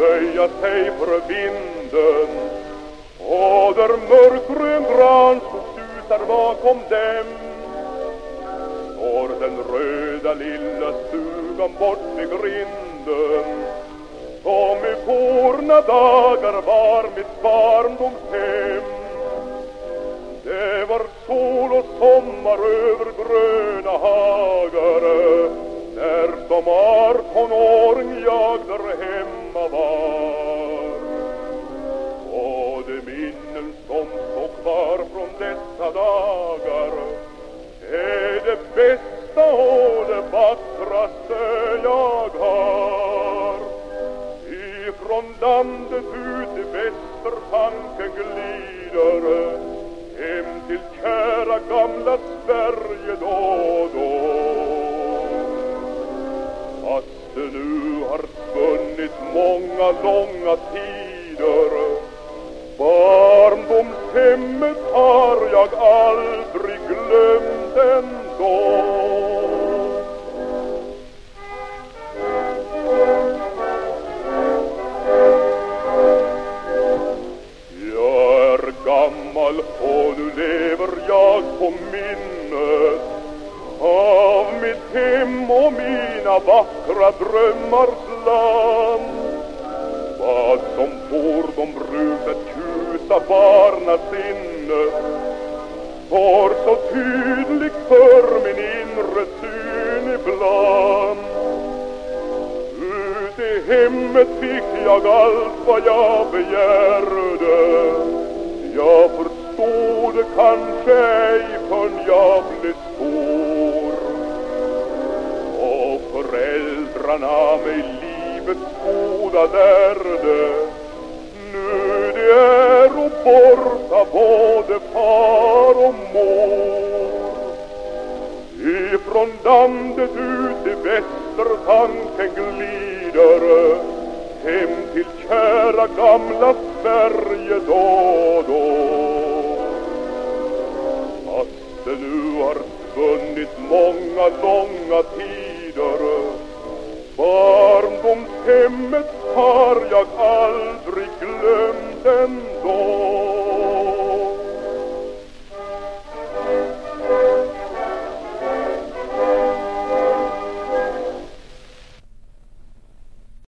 böja sig för vinden. Och där mörkgrön gran susar bakom dem. Står den röda lilla stugan bort vid grinden. Som i forna dagar var mitt barndomshem. Det var sol och sommar över gröna hagar när som artonåring jag där hem hemma var. Och de minnen som står kvar från dessa dagar är det bästa och det vackraste jag har. Ifrån landet ut i väster tanken glider hem till kära gamla Sverige då. Långa, långa tider Barndomshemmet har jag aldrig glömt ändå Jag är gammal och nu lever jag på minnet av mitt hem och mina vackra drömmars land. Vad som får de brukat tjusa barnasinnet får så tydligt för min inre syn ibland. Ut i hemmet fick jag allt vad jag begärde. Jag förstod det kanske ej förrän jag blev stor. Och föräldrarna mig livets goda värde. Nu de är och borta både far och mor. Ifrån landet ut i väster tanken glider hem till kära gamla Sverige då och då. Fast det nu har spunnit många långa tider hemmet har jag aldrig glömt ändå.